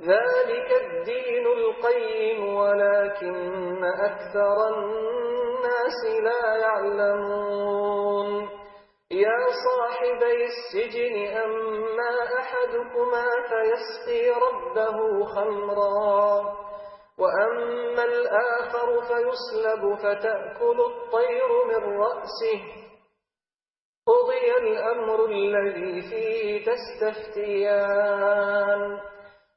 ذلك الدين القيم ولكن أكثر الناس لا يعلمون. يا صاحبي السجن أما أحدكما فيسقي ربه خمرا وأما الآخر فيسلب فتأكل الطير من رأسه. قضي الأمر الذي فيه تستفتيان.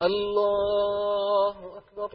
اللہ اکبر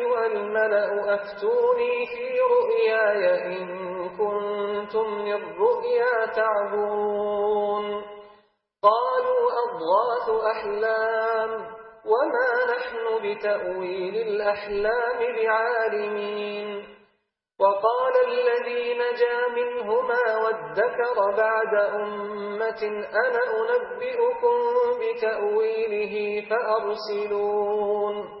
أيها الملأ أفتوني في رؤياي إن كنتم للرؤيا تعبون قالوا أضغاث أحلام وما نحن بتأويل الأحلام بعالمين وقال الذي نجا منهما وادكر بعد أمة أنا أنبئكم بتأويله فأرسلون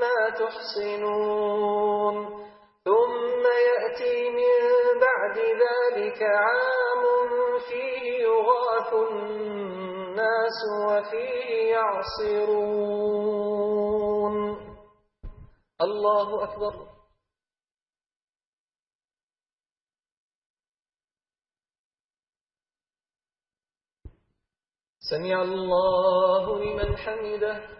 ما تحصنون ثم يأتي من بعد ذلك عام فيه يغاث الناس وفيه يعصرون. الله أكبر. سمع الله لمن حمده.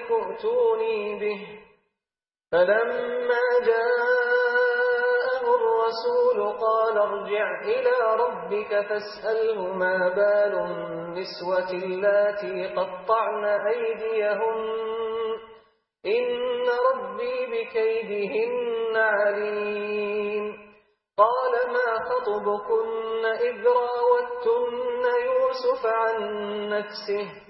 الملك ائتوني به. فلما جاءه الرسول قال ارجع إلى ربك فاسأله ما بال النسوة اللاتي قطعن أيديهن. إن ربي بكيدهن عليم. قال ما خطبكن إذ راوتن يوسف عن نفسه؟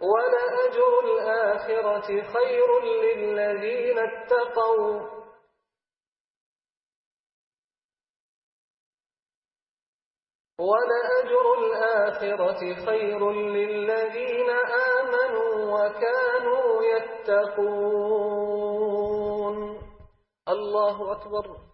ولأجر الآخرة خير للذين اتقوا. ولأجر الآخرة خير للذين آمنوا وكانوا يتقون. الله أكبر.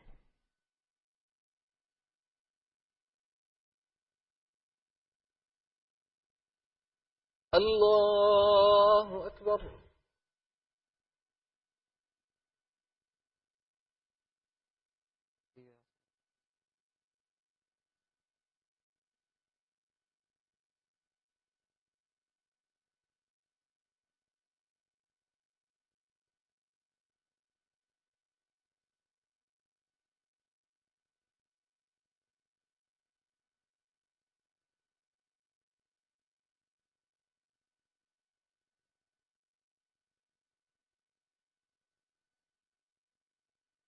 اللہ اکبر